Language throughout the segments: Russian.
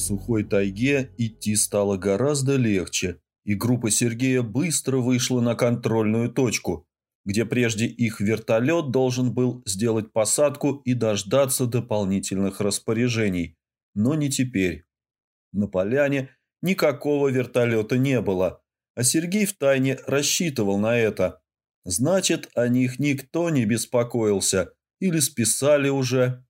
Сухой тайге идти стало гораздо легче, и группа Сергея быстро вышла на контрольную точку, где прежде их вертолет должен был сделать посадку и дождаться дополнительных распоряжений. Но не теперь. На поляне никакого вертолета не было, а Сергей втайне рассчитывал на это. Значит, о них никто не беспокоился или списали уже.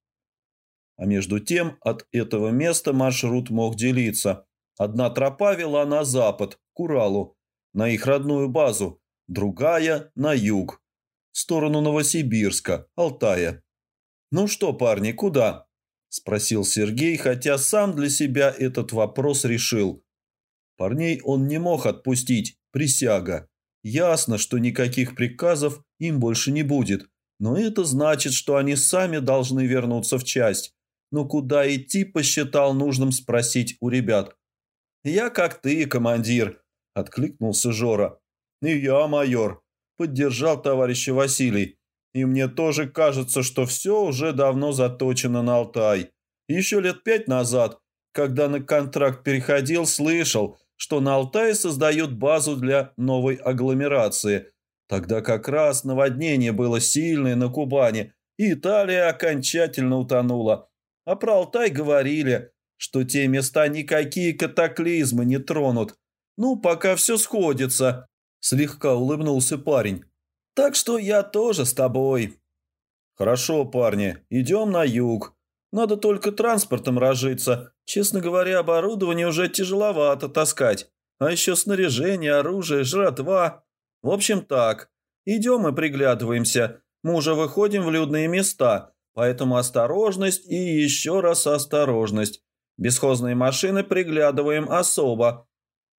А между тем от этого места маршрут мог делиться. Одна тропа вела на запад, к Уралу, на их родную базу, другая – на юг, в сторону Новосибирска, Алтая. «Ну что, парни, куда?» – спросил Сергей, хотя сам для себя этот вопрос решил. Парней он не мог отпустить, присяга. Ясно, что никаких приказов им больше не будет, но это значит, что они сами должны вернуться в часть но куда идти посчитал нужным спросить у ребят. «Я как ты, командир», – откликнулся Жора. «И я, майор», – поддержал товарища Василий. «И мне тоже кажется, что все уже давно заточено на Алтай. Еще лет пять назад, когда на контракт переходил, слышал, что на Алтае создают базу для новой агломерации. Тогда как раз наводнение было сильное на Кубани, и Италия окончательно утонула. А про Алтай говорили, что те места никакие катаклизмы не тронут. Ну, пока все сходится», – слегка улыбнулся парень. «Так что я тоже с тобой». «Хорошо, парни, идем на юг. Надо только транспортом разжиться. Честно говоря, оборудование уже тяжеловато таскать. А еще снаряжение, оружие, жратва. В общем так, идем и приглядываемся. Мы уже выходим в людные места, Поэтому осторожность и еще раз осторожность. Бесхозные машины приглядываем особо.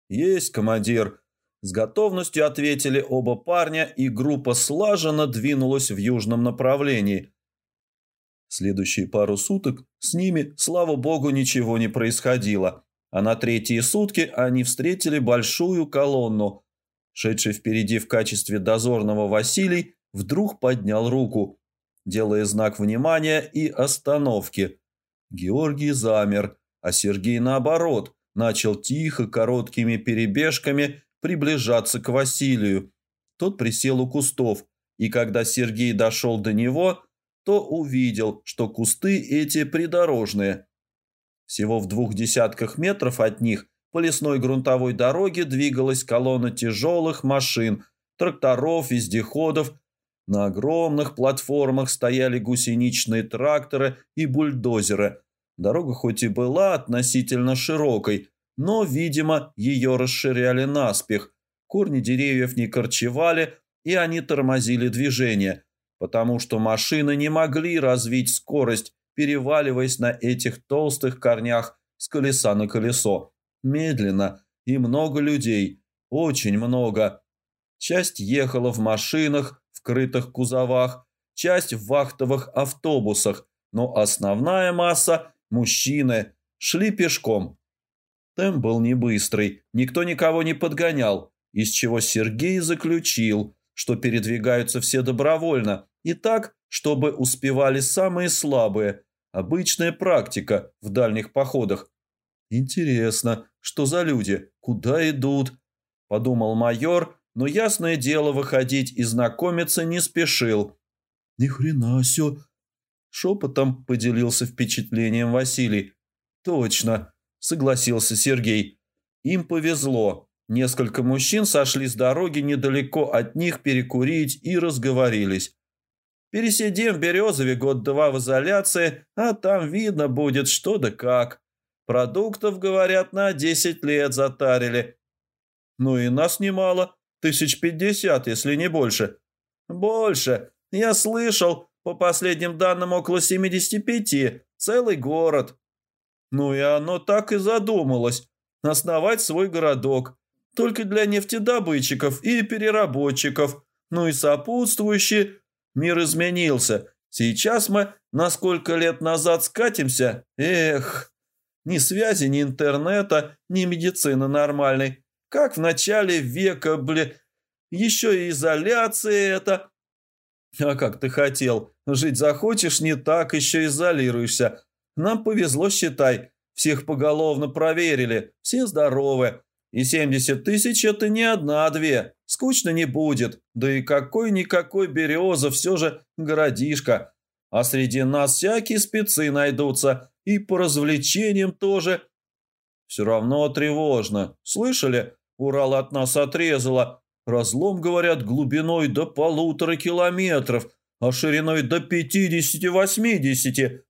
Есть, командир. С готовностью ответили оба парня, и группа слаженно двинулась в южном направлении. Следующие пару суток с ними, слава богу, ничего не происходило. А на третьи сутки они встретили большую колонну. Шедший впереди в качестве дозорного Василий вдруг поднял руку – делая знак внимания и остановки. Георгий замер, а Сергей, наоборот, начал тихо, короткими перебежками приближаться к Василию. Тот присел у кустов, и когда Сергей дошел до него, то увидел, что кусты эти придорожные. Всего в двух десятках метров от них по лесной грунтовой дороге двигалась колонна тяжелых машин, тракторов, вездеходов на огромных платформах стояли гусеничные тракторы и бульдозеры. Дорога хоть и была относительно широкой, но, видимо, ее расширяли наспех. Корни деревьев не корчевали, и они тормозили движение, потому что машины не могли развить скорость, переваливаясь на этих толстых корнях с колеса на колесо. Медленно и много людей, очень много. Часть ехала в машинах, в крытых кузовах, часть в вахтовых автобусах, но основная масса – мужчины – шли пешком. Темп был не быстрый, никто никого не подгонял, из чего Сергей заключил, что передвигаются все добровольно и так, чтобы успевали самые слабые. Обычная практика в дальних походах. «Интересно, что за люди? Куда идут?» – подумал майор – но ясное дело выходить и знакомиться не спешил. «Ни хрена сё!» Шепотом поделился впечатлением Василий. «Точно!» – согласился Сергей. «Им повезло. Несколько мужчин сошли с дороги недалеко от них перекурить и разговорились. Пересидим в Березове год-два в изоляции, а там видно будет что да как. Продуктов, говорят, на десять лет затарили. Ну и нас немало, Тысяч пятьдесят, если не больше. Больше. Я слышал, по последним данным, около семидесяти пяти. Целый город. Ну и оно так и задумалось. Основать свой городок. Только для нефтедобытчиков и переработчиков. Ну и сопутствующие. Мир изменился. Сейчас мы на сколько лет назад скатимся? Эх, ни связи, ни интернета, ни медицины нормальной. Как в начале века, бля, еще и изоляция это. А как ты хотел? Жить захочешь не так, еще изолируешься. Нам повезло, считай. Всех поголовно проверили, все здоровы. И 70 тысяч – это не одна-две, скучно не будет. Да и какой-никакой Береза все же городишко. А среди нас всякие спецы найдутся, и по развлечениям тоже. Все равно тревожно. Слышали? Урал от нас отрезало. Разлом, говорят, глубиной до полутора километров, а шириной до пятидесяти-восьмидесяти.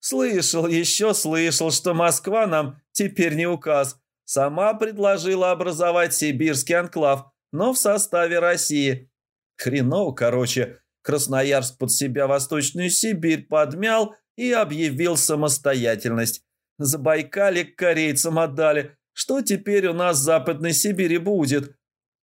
Слышал, еще слышал, что Москва нам теперь не указ. Сама предложила образовать сибирский анклав, но в составе России. Хреново, короче, Красноярск под себя Восточную Сибирь подмял и объявил самостоятельность. Забайкали корейцам отдали. Что теперь у нас в Западной Сибири будет?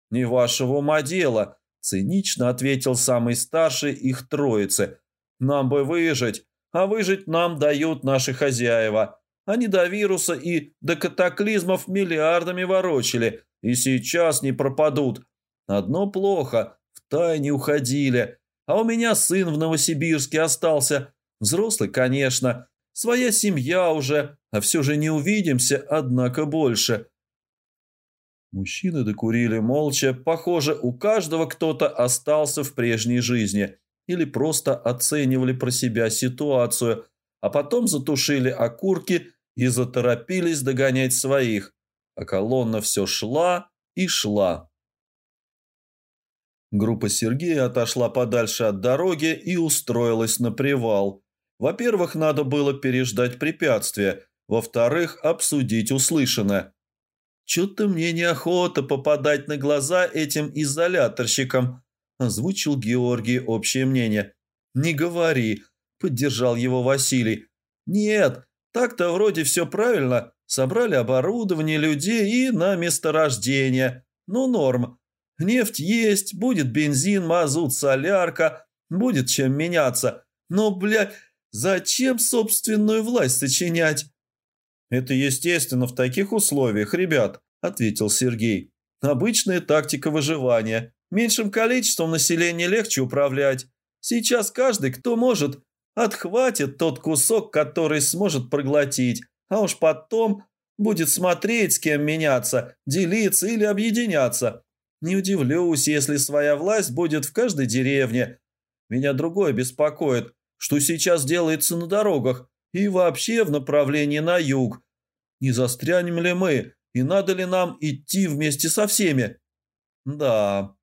Не вашего ума дело, цинично ответил самый старший их троицы. Нам бы выжить, а выжить нам дают наши хозяева. Они до вируса и до катаклизмов миллиардами ворочали, и сейчас не пропадут. Одно плохо, в тайне уходили. А у меня сын в Новосибирске остался. Взрослый, конечно. Своя семья уже, а все же не увидимся, однако больше. Мужчины докурили молча. Похоже, у каждого кто-то остался в прежней жизни – или просто оценивали про себя ситуацию, а потом затушили окурки и заторопились догонять своих, а колонна все шла и шла. Группа Сергея отошла подальше от дороги и устроилась на привал. Во-первых, надо было переждать препятствие, во-вторых, обсудить услышанное. «Чё-то мне неохота попадать на глаза этим изоляторщикам», озвучил Георгий общее мнение. «Не говори», – поддержал его Василий. «Нет, так-то вроде все правильно. Собрали оборудование, людей и на месторождение. Ну, норм. Нефть есть, будет бензин, мазут, солярка, будет чем меняться. Но, блядь, зачем собственную власть сочинять?» «Это естественно в таких условиях, ребят», – ответил Сергей. «Обычная тактика выживания. Меньшим количеством населения легче управлять. Сейчас каждый, кто может, отхватит тот кусок, который сможет проглотить, а уж потом будет смотреть, с кем меняться, делиться или объединяться. Не удивлюсь, если своя власть будет в каждой деревне. Меня другое беспокоит, что сейчас делается на дорогах и вообще в направлении на юг. Не застрянем ли мы и надо ли нам идти вместе со всеми? Да,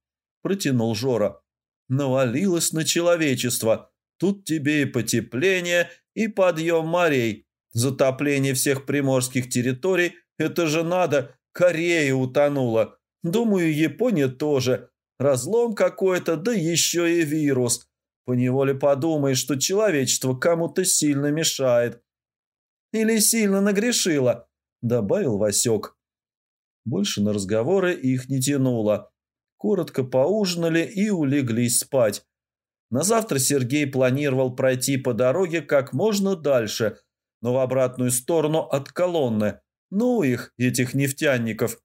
протянул Жора. Навалилось на человечество. Тут тебе и потепление, и подъем морей. Затопление всех приморских территорий – это же надо. Корея утонула. Думаю, Япония тоже. Разлом какой-то, да еще и вирус. Поневоле подумаешь, что человечество кому-то сильно мешает. Или сильно нагрешило, добавил Васек. Больше на разговоры их не тянуло коротко поужинали и улеглись спать. На завтра Сергей планировал пройти по дороге как можно дальше, но в обратную сторону от колонны. Ну их, этих нефтяников.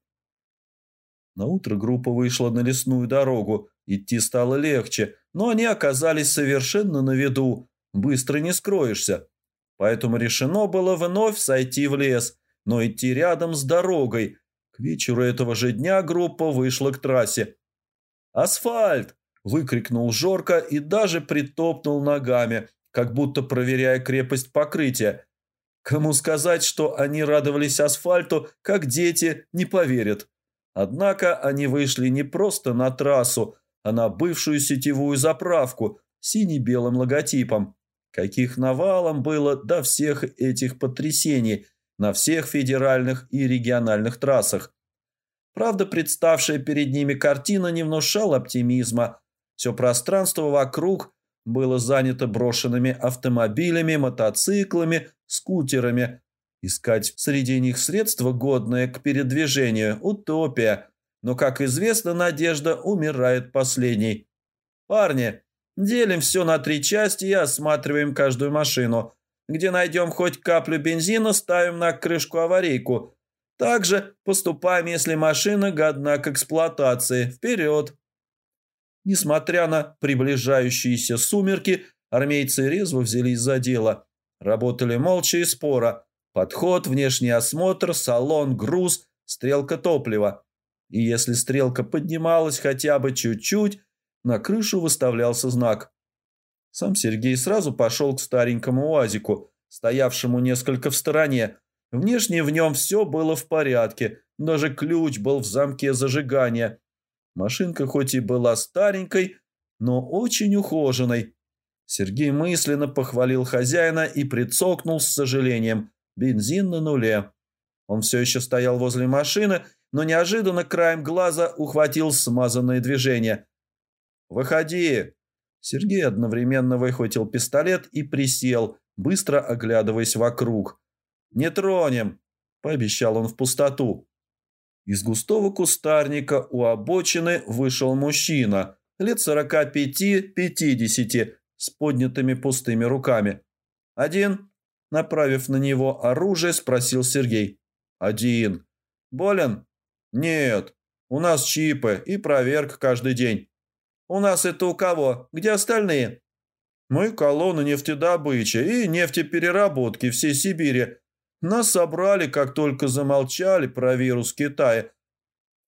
На утро группа вышла на лесную дорогу. Идти стало легче, но они оказались совершенно на виду. Быстро не скроешься. Поэтому решено было вновь сойти в лес, но идти рядом с дорогой. К вечеру этого же дня группа вышла к трассе. «Асфальт!» – выкрикнул Жорка и даже притопнул ногами, как будто проверяя крепость покрытия. Кому сказать, что они радовались асфальту, как дети, не поверят. Однако они вышли не просто на трассу, а на бывшую сетевую заправку сине-белым логотипом. Каких навалом было до всех этих потрясений на всех федеральных и региональных трассах. Правда, представшая перед ними картина не внушала оптимизма. Все пространство вокруг было занято брошенными автомобилями, мотоциклами, скутерами. Искать среди них средства, годные к передвижению – утопия. Но, как известно, надежда умирает последней. «Парни, делим все на три части и осматриваем каждую машину. Где найдем хоть каплю бензина, ставим на крышку аварийку. Также поступаем, если машина годна к эксплуатации. Вперед! Несмотря на приближающиеся сумерки, армейцы резво взялись за дело. Работали молча и споро. Подход, внешний осмотр, салон, груз, стрелка топлива. И если стрелка поднималась хотя бы чуть-чуть, на крышу выставлялся знак. Сам Сергей сразу пошел к старенькому УАЗику, стоявшему несколько в стороне. Внешне в нем все было в порядке, даже ключ был в замке зажигания. Машинка хоть и была старенькой, но очень ухоженной. Сергей мысленно похвалил хозяина и прицокнул с сожалением. Бензин на нуле. Он все еще стоял возле машины, но неожиданно краем глаза ухватил смазанное движение. «Выходи!» Сергей одновременно выхватил пистолет и присел, быстро оглядываясь вокруг. «Не тронем!» – пообещал он в пустоту. Из густого кустарника у обочины вышел мужчина, лет сорока пяти-пятидесяти, с поднятыми пустыми руками. «Один?» – направив на него оружие, спросил Сергей. «Один. Болен?» «Нет. У нас чипы и проверка каждый день». «У нас это у кого? Где остальные?» «Мы колонна нефтедобычи и нефтепереработки всей Сибири. Нас собрали, как только замолчали про вирус Китая.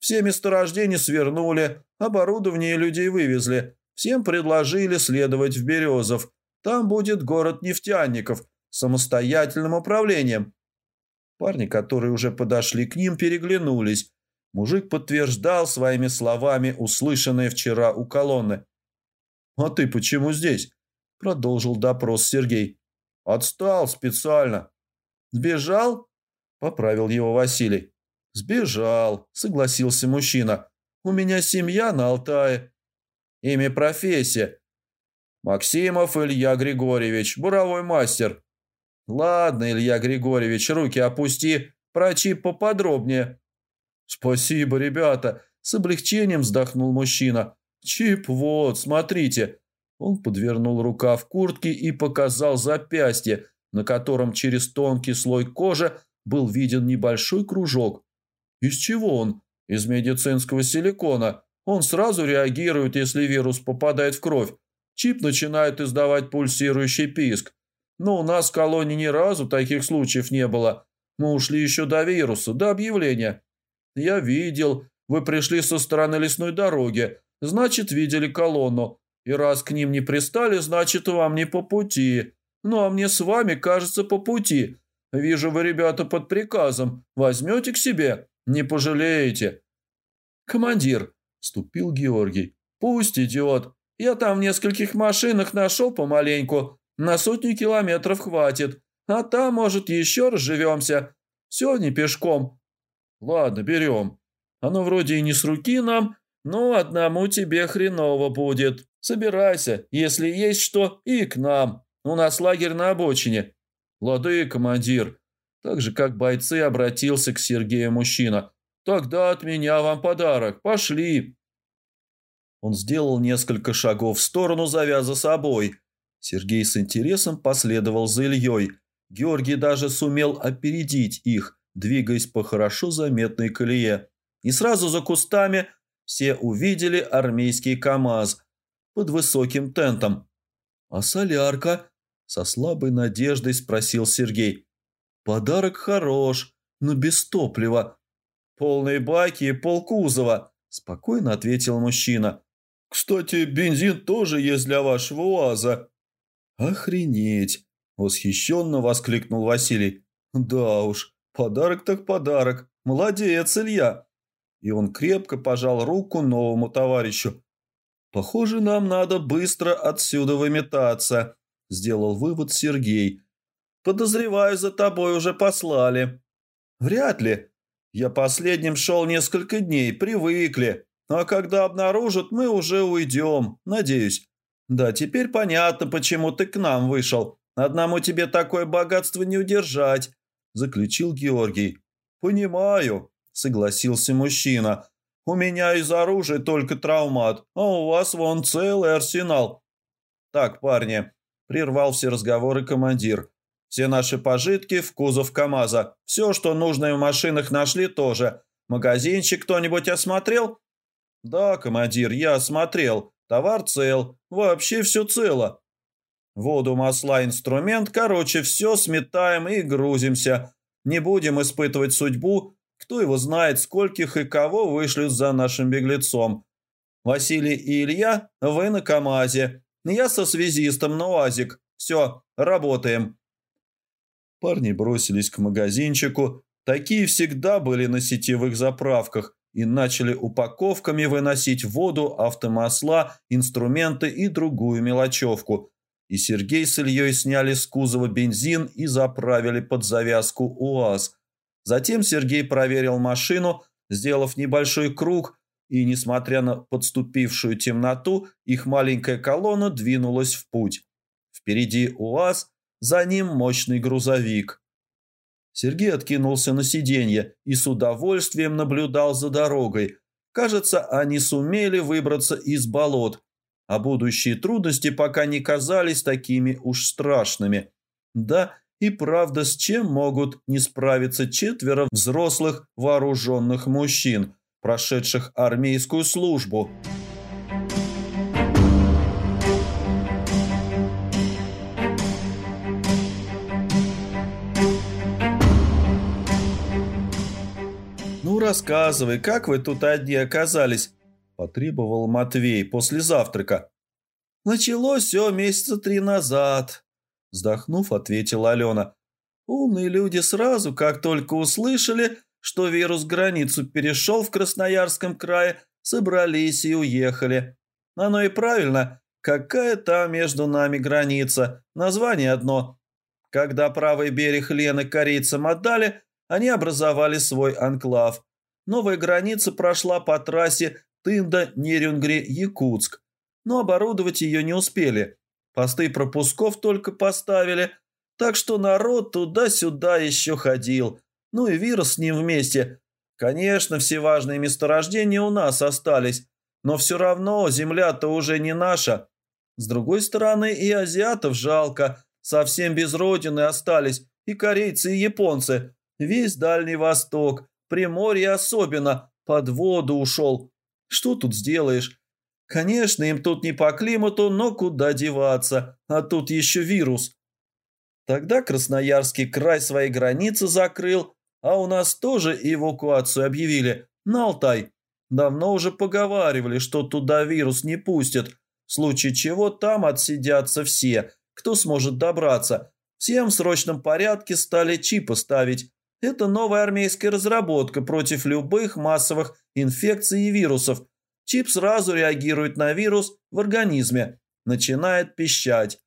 Все месторождения свернули, оборудование людей вывезли. Всем предложили следовать в Березов. Там будет город нефтяников самостоятельным управлением. Парни, которые уже подошли к ним, переглянулись. Мужик подтверждал своими словами услышанное вчера у колонны. «А ты почему здесь?» – продолжил допрос Сергей. «Отстал специально». «Сбежал?» – поправил его Василий. «Сбежал», – согласился мужчина. «У меня семья на Алтае». «Имя профессия?» «Максимов Илья Григорьевич, буровой мастер». «Ладно, Илья Григорьевич, руки опусти, про чип поподробнее». «Спасибо, ребята», – с облегчением вздохнул мужчина. «Чип вот, смотрите». Он подвернул рукав куртки и показал запястье, на котором через тонкий слой кожи был виден небольшой кружок. Из чего он? Из медицинского силикона. Он сразу реагирует, если вирус попадает в кровь. Чип начинает издавать пульсирующий писк. Но у нас в колонии ни разу таких случаев не было. Мы ушли еще до вируса, до объявления. Я видел, вы пришли со стороны лесной дороги, значит, видели колонну. И раз к ним не пристали, значит, вам не по пути. Ну, а мне с вами, кажется, по пути. Вижу, вы, ребята, под приказом. Возьмете к себе, не пожалеете. Командир, ступил Георгий. Пусть идет. Я там в нескольких машинах нашел помаленьку. На сотню километров хватит. А там, может, еще разживемся. Все не пешком. Ладно, берем. Оно вроде и не с руки нам, но одному тебе хреново будет. Собирайся, если есть что, и к нам. У нас лагерь на обочине. Лады, командир. Так же, как бойцы, обратился к Сергею мужчина. Тогда от меня вам подарок. Пошли. Он сделал несколько шагов в сторону, завяза собой. Сергей с интересом последовал за Ильей. Георгий даже сумел опередить их, двигаясь по хорошо заметной колее. И сразу за кустами все увидели армейский КАМАЗ под высоким тентом. «А солярка?» – со слабой надеждой спросил Сергей. «Подарок хорош, но без топлива». «Полные баки и полкузова», – спокойно ответил мужчина. «Кстати, бензин тоже есть для вашего УАЗа». «Охренеть!» – восхищенно воскликнул Василий. «Да уж, подарок так подарок. Молодец, Илья!» И он крепко пожал руку новому товарищу. «Похоже, нам надо быстро отсюда выметаться», – сделал вывод Сергей. «Подозреваю, за тобой уже послали». «Вряд ли. Я последним шел несколько дней, привыкли. А когда обнаружат, мы уже уйдем, надеюсь. Да, теперь понятно, почему ты к нам вышел. Одному тебе такое богатство не удержать», – заключил Георгий. «Понимаю», – согласился мужчина. «У меня из оружия только травмат, а у вас вон целый арсенал». «Так, парни», – прервал все разговоры командир. «Все наши пожитки в кузов КамАЗа. Все, что нужно в машинах, нашли тоже. Магазинчик кто-нибудь осмотрел?» «Да, командир, я осмотрел. Товар цел. Вообще все цело». Воду, масла, инструмент, короче, все сметаем и грузимся. Не будем испытывать судьбу, кто его знает, скольких и кого вышлют за нашим беглецом. Василий и Илья, вы на КамАЗе. Я со связистом на УАЗик. Все, работаем. Парни бросились к магазинчику. Такие всегда были на сетевых заправках и начали упаковками выносить воду, автомасла, инструменты и другую мелочевку. И Сергей с Ильей сняли с кузова бензин и заправили под завязку УАЗ. Затем Сергей проверил машину, сделав небольшой круг, и, несмотря на подступившую темноту, их маленькая колонна двинулась в путь. Впереди УАЗ, за ним мощный грузовик. Сергей откинулся на сиденье и с удовольствием наблюдал за дорогой. Кажется, они сумели выбраться из болот, а будущие трудности пока не казались такими уж страшными. Да, и правда, с чем могут не справиться четверо взрослых вооруженных мужчин, прошедших армейскую службу – рассказывай, как вы тут одни оказались?» – потребовал Матвей после завтрака. «Началось все месяца три назад», – вздохнув, ответила Алена. «Умные люди сразу, как только услышали, что вирус границу перешел в Красноярском крае, собрались и уехали. Оно и правильно, какая там между нами граница, название одно. Когда правый берег Лены корейцам отдали, они образовали свой анклав. Новая граница прошла по трассе Тында-Нерюнгри-Якутск, но оборудовать ее не успели. Посты пропусков только поставили, так что народ туда-сюда еще ходил. Ну и вирус с ним вместе. Конечно, все важные месторождения у нас остались, но все равно земля-то уже не наша. С другой стороны, и азиатов жалко, совсем без родины остались, и корейцы, и японцы. Весь Дальний Восток, Приморье особенно, под воду ушел. Что тут сделаешь? Конечно, им тут не по климату, но куда деваться, а тут еще вирус. Тогда Красноярский край свои границы закрыл, а у нас тоже эвакуацию объявили на Алтай. Давно уже поговаривали, что туда вирус не пустят, в случае чего там отсидятся все, кто сможет добраться. Всем в срочном порядке стали чипы ставить, это новая армейская разработка против любых массовых инфекций и вирусов. Чип сразу реагирует на вирус в организме, начинает пищать.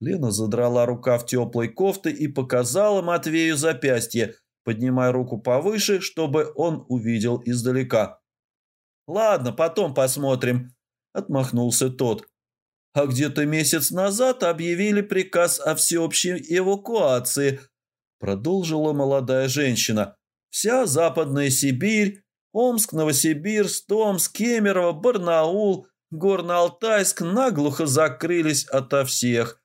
Лена задрала рукав теплой кофты и показала Матвею запястье, поднимая руку повыше, чтобы он увидел издалека. «Ладно, потом посмотрим», – отмахнулся тот. «А где-то месяц назад объявили приказ о всеобщей эвакуации – Продолжила молодая женщина. Вся Западная Сибирь, Омск, Новосибирск, Томск, Кемерово, Барнаул, Горно-Алтайск наглухо закрылись ото всех.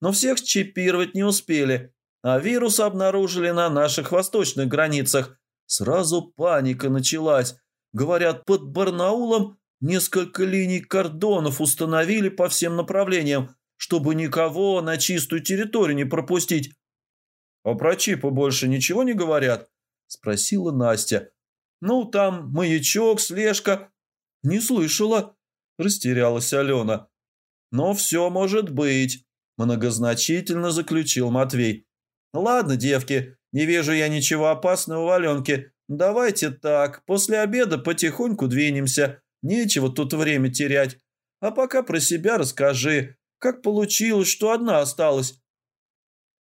Но всех чипировать не успели, а вирус обнаружили на наших восточных границах. Сразу паника началась. Говорят, под Барнаулом несколько линий кордонов установили по всем направлениям, чтобы никого на чистую территорию не пропустить. «А про чипы больше ничего не говорят?» – спросила Настя. «Ну, там маячок, слежка». «Не слышала», – растерялась Алена. «Но все может быть», – многозначительно заключил Матвей. «Ладно, девки, не вижу я ничего опасного в Аленке. Давайте так, после обеда потихоньку двинемся. Нечего тут время терять. А пока про себя расскажи, как получилось, что одна осталась.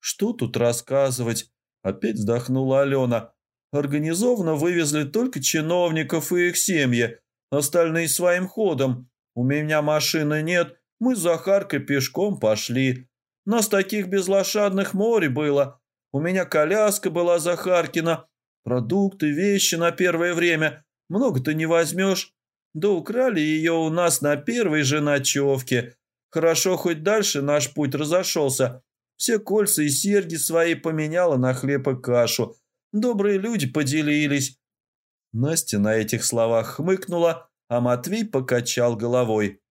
Что тут рассказывать? Опять вздохнула Алена. Организованно вывезли только чиновников и их семьи. Остальные своим ходом. У меня машины нет. Мы с Захаркой пешком пошли. Нас таких безлошадных море было. У меня коляска была Захаркина. Продукты, вещи на первое время. Много ты не возьмешь. Да украли ее у нас на первой же ночевке. Хорошо, хоть дальше наш путь разошелся. Все кольца и серьги свои поменяла на хлеб и кашу. Добрые люди поделились. Настя на этих словах хмыкнула, а Матвей покачал головой.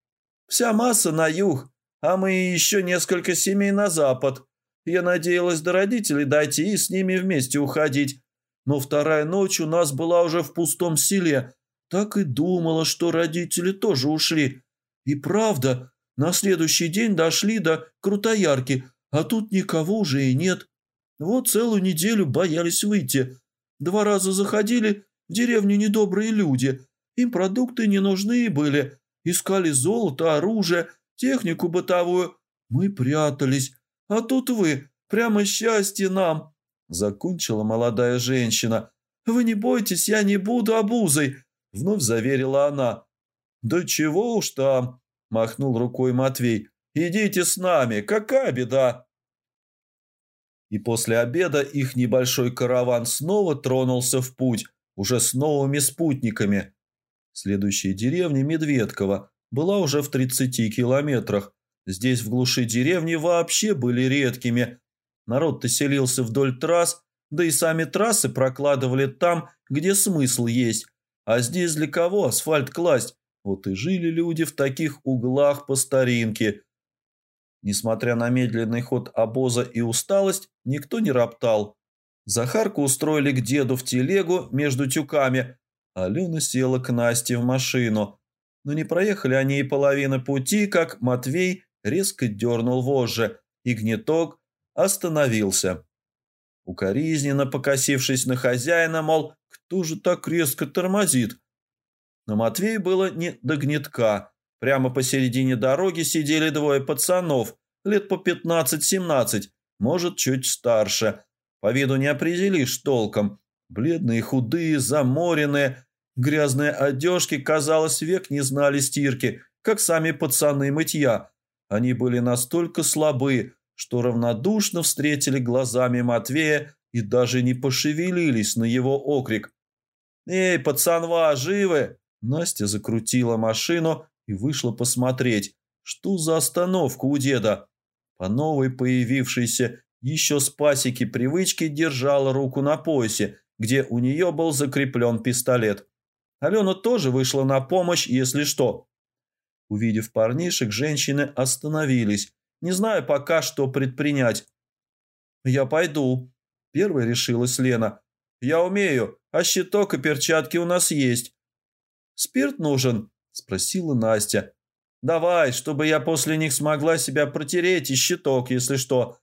Вся масса на юг. а мы еще несколько семей на запад. Я надеялась до родителей дойти и с ними вместе уходить. Но вторая ночь у нас была уже в пустом селе. Так и думала, что родители тоже ушли. И правда, на следующий день дошли до Крутоярки, а тут никого уже и нет. Вот целую неделю боялись выйти. Два раза заходили в деревню недобрые люди. Им продукты не нужны были. Искали золото, оружие, технику бытовую. Мы прятались. А тут вы, прямо счастье нам!» Закончила молодая женщина. «Вы не бойтесь, я не буду обузой!» Вновь заверила она. «Да чего уж там!» Махнул рукой Матвей. «Идите с нами, какая беда!» И после обеда их небольшой караван снова тронулся в путь, уже с новыми спутниками. Следующая деревня Медведково была уже в 30 километрах. Здесь в глуши деревни вообще были редкими. Народ-то селился вдоль трасс, да и сами трассы прокладывали там, где смысл есть. А здесь для кого асфальт класть? Вот и жили люди в таких углах по старинке. Несмотря на медленный ход обоза и усталость, никто не роптал. Захарку устроили к деду в телегу между тюками. Алена села к Насте в машину. Но не проехали они и половины пути, как Матвей резко дернул вожжи, и гнеток остановился. Укоризненно покосившись на хозяина, мол, кто же так резко тормозит? Но Матвею было не до гнетка. Прямо посередине дороги сидели двое пацанов, лет по 15-17, может, чуть старше. По виду не определишь толком. Бледные, худые, заморенные, грязные одежки, казалось, век не знали стирки, как сами пацаны мытья. Они были настолько слабы, что равнодушно встретили глазами Матвея и даже не пошевелились на его окрик. «Эй, пацанва, живы!» Настя закрутила машину и вышла посмотреть, что за остановка у деда. По новой появившейся еще с пасеки привычки держала руку на поясе, где у нее был закреплен пистолет. Алена тоже вышла на помощь, если что. Увидев парнишек, женщины остановились, не зная пока, что предпринять. «Я пойду», – первой решилась Лена. «Я умею, а щиток и перчатки у нас есть». «Спирт нужен?» – спросила Настя. «Давай, чтобы я после них смогла себя протереть и щиток, если что».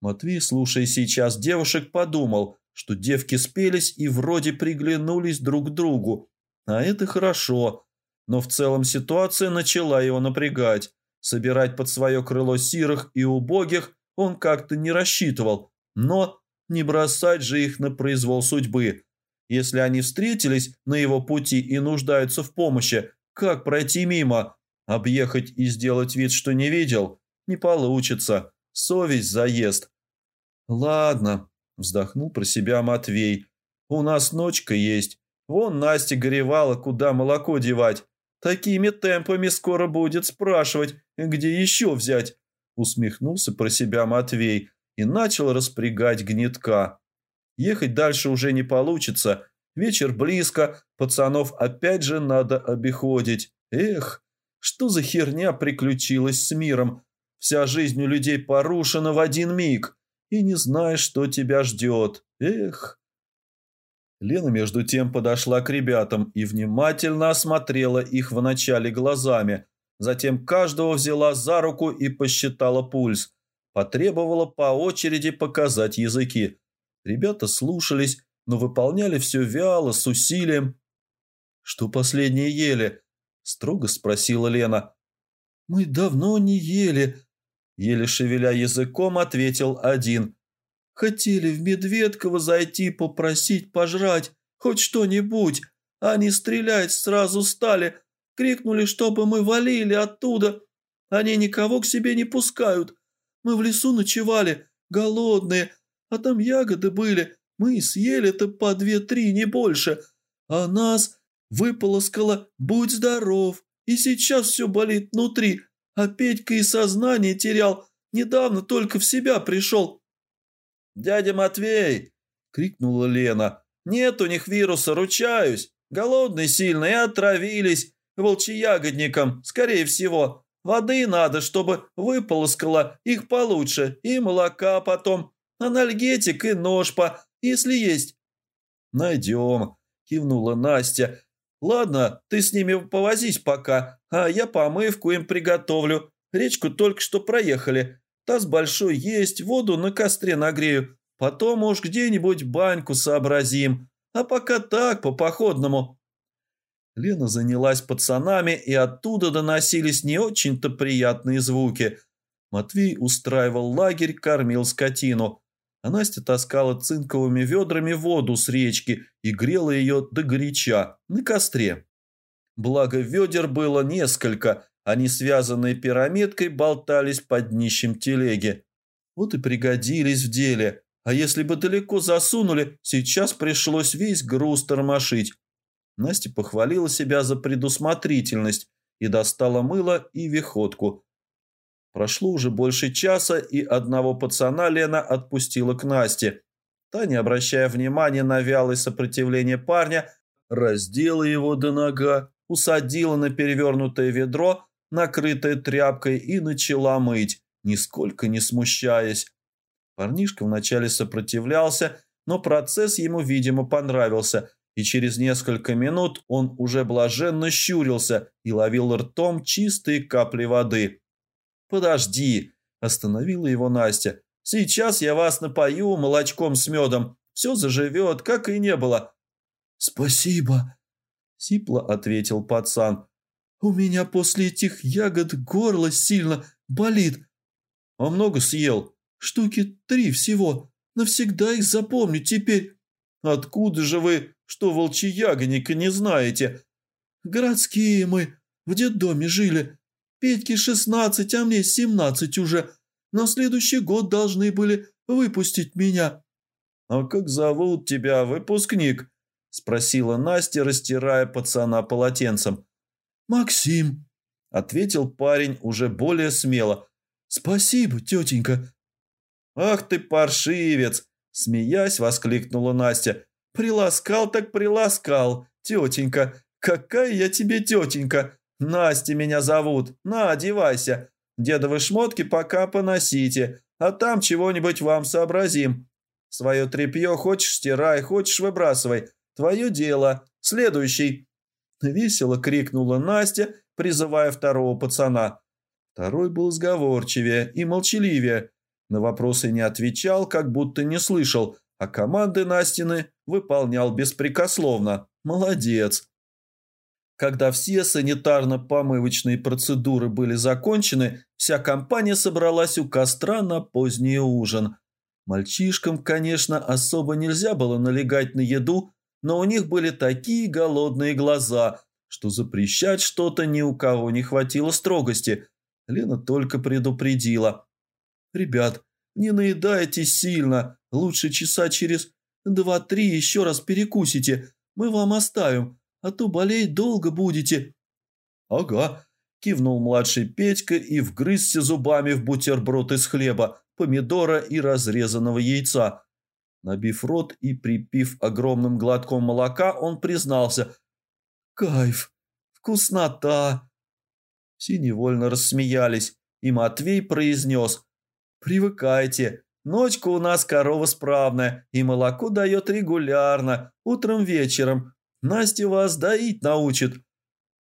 Матвей, слушая сейчас девушек, подумал, что девки спелись и вроде приглянулись друг к другу. А это хорошо. Но в целом ситуация начала его напрягать. Собирать под свое крыло сирых и убогих он как-то не рассчитывал. Но не бросать же их на произвол судьбы. Если они встретились на его пути и нуждаются в помощи, как пройти мимо? Объехать и сделать вид, что не видел? Не получится. Совесть заест. Ладно, вздохнул про себя Матвей. У нас ночка есть. Вон Настя горевала, куда молоко девать. Такими темпами скоро будет спрашивать, где еще взять. Усмехнулся про себя Матвей и начал распрягать гнетка. Ехать дальше уже не получится. Вечер близко, пацанов опять же надо обиходить. Эх, что за херня приключилась с миром? Вся жизнь у людей порушена в один миг, и не знаешь, что тебя ждет. Эх. Лена между тем подошла к ребятам и внимательно осмотрела их вначале глазами, затем каждого взяла за руку и посчитала пульс. Потребовала по очереди показать языки. Ребята слушались, но выполняли все вяло, с усилием. «Что последние ели?» – строго спросила Лена. «Мы давно не ели», – еле шевеля языком ответил один. «Хотели в Медведково зайти попросить пожрать хоть что-нибудь. Они стрелять сразу стали, крикнули, чтобы мы валили оттуда. Они никого к себе не пускают. Мы в лесу ночевали, голодные, а там ягоды были, мы съели-то по две-три, не больше. А нас выполоскало «Будь здоров!» И сейчас все болит внутри. А Петька и сознание терял. Недавно только в себя пришел. «Дядя Матвей!» — крикнула Лена. «Нет у них вируса, ручаюсь. Голодные сильно и отравились. Волчьягодником, скорее всего. Воды надо, чтобы выполоскала их получше, и молока потом, анальгетик и ножпа, если есть». «Найдем», – кивнула Настя. «Ладно, ты с ними повозись пока, а я помывку им приготовлю. Речку только что проехали. Таз большой есть, воду на костре нагрею. Потом уж где-нибудь баньку сообразим. А пока так, по походному». Лена занялась пацанами, и оттуда доносились не очень-то приятные звуки. Матвей устраивал лагерь, кормил скотину. А Настя таскала цинковыми ведрами воду с речки и грела ее до горяча на костре. Благо ведер было несколько, они, связанные пирамидкой, болтались под днищем телеги. Вот и пригодились в деле. А если бы далеко засунули, сейчас пришлось весь груз тормошить. Настя похвалила себя за предусмотрительность и достала мыло и виходку. Прошло уже больше часа, и одного пацана Лена отпустила к Насте. Та, не обращая внимания на вялое сопротивление парня, раздела его до нога, усадила на перевернутое ведро, накрытое тряпкой, и начала мыть, нисколько не смущаясь. Парнишка вначале сопротивлялся, но процесс ему, видимо, понравился, и через несколько минут он уже блаженно щурился и ловил ртом чистые капли воды. «Подожди!» – остановила его Настя. «Сейчас я вас напою молочком с медом. Все заживет, как и не было». «Спасибо!» – сипло ответил пацан. «У меня после этих ягод горло сильно болит». «А много съел?» «Штуки три всего. Навсегда их запомню теперь». «Откуда же вы, что волчьягоника не знаете?» «Городские мы. В детдоме жили. Петьке шестнадцать, а мне семнадцать уже. На следующий год должны были выпустить меня». «А как зовут тебя, выпускник?» – спросила Настя, растирая пацана полотенцем. «Максим», – ответил парень уже более смело. «Спасибо, тетенька». «Ах ты паршивец!» – смеясь, воскликнула Настя. «Приласкал так приласкал, тетенька. Какая я тебе тетенька? Настя меня зовут. На, одевайся. Дедовы шмотки пока поносите, а там чего-нибудь вам сообразим. Свое тряпье хочешь стирай, хочешь выбрасывай. Твое дело. Следующий». Весело крикнула Настя, призывая второго пацана. Второй был сговорчивее и молчаливее. На вопросы не отвечал, как будто не слышал, а команды Настины выполнял беспрекословно. Молодец. Когда все санитарно-помывочные процедуры были закончены, вся компания собралась у костра на поздний ужин. Мальчишкам, конечно, особо нельзя было налегать на еду, но у них были такие голодные глаза, что запрещать что-то ни у кого не хватило строгости. Лена только предупредила. «Ребят, не наедайтесь сильно, лучше часа через два-три еще раз перекусите, мы вам оставим, а то болеть долго будете». «Ага», – кивнул младший Петька и вгрызся зубами в бутерброд из хлеба, помидора и разрезанного яйца. Набив рот и припив огромным глотком молока, он признался. «Кайф! Вкуснота!» Все невольно рассмеялись, и Матвей произнес. «Привыкайте, ночка у нас корова справная, и молоко дает регулярно, утром-вечером. Настя вас доить научит».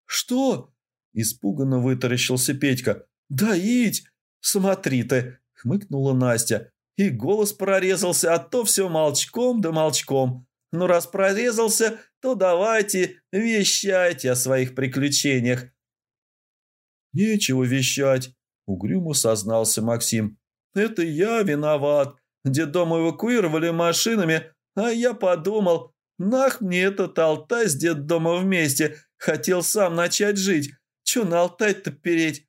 «Что?» – испуганно вытаращился Петька. «Доить? Смотри ты!» – хмыкнула Настя. И голос прорезался, а то все молчком да молчком. Ну, раз прорезался, то давайте вещайте о своих приключениях. «Нечего вещать», – угрюмо сознался Максим. «Это я виноват. Дедом эвакуировали машинами, а я подумал, нах мне этот Алтай с детдома вместе. Хотел сам начать жить. Че на Алтай-то переть?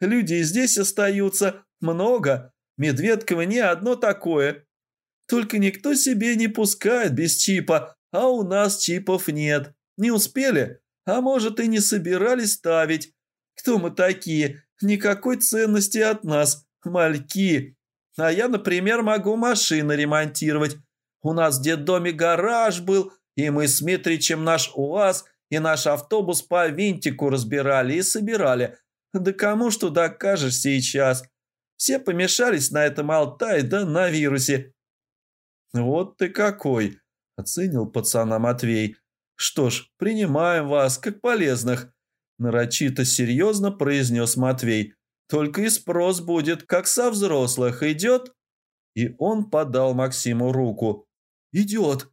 Люди здесь остаются. Много. Медведково не одно такое. Только никто себе не пускает без чипа, а у нас чипов нет. Не успели? А может и не собирались ставить. Кто мы такие? Никакой ценности от нас. Мальки. А я, например, могу машины ремонтировать. У нас в детдоме гараж был, и мы с Митричем наш УАЗ и наш автобус по винтику разбирали и собирали. Да кому что докажешь сейчас? Все помешались на этом Алтае да на вирусе». «Вот ты какой!» – оценил пацана Матвей. «Что ж, принимаем вас, как полезных», – нарочито серьезно произнес Матвей. «Только и спрос будет, как со взрослых, идет?» И он подал Максиму руку. «Идет!»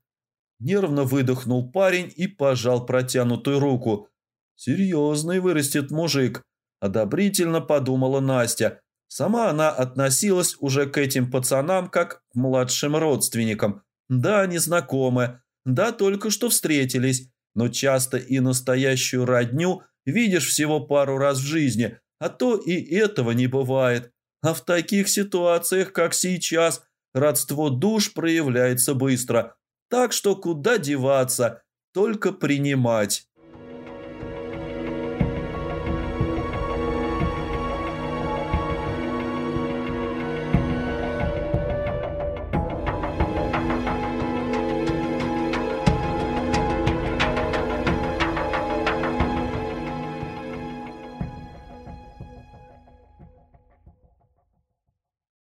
Нервно выдохнул парень и пожал протянутую руку. «Серьезный вырастет мужик», – одобрительно подумала Настя. Сама она относилась уже к этим пацанам как к младшим родственникам. Да, незнакомые, да, только что встретились, но часто и настоящую родню видишь всего пару раз в жизни, а то и этого не бывает. А в таких ситуациях, как сейчас, родство душ проявляется быстро. Так что куда деваться, только принимать.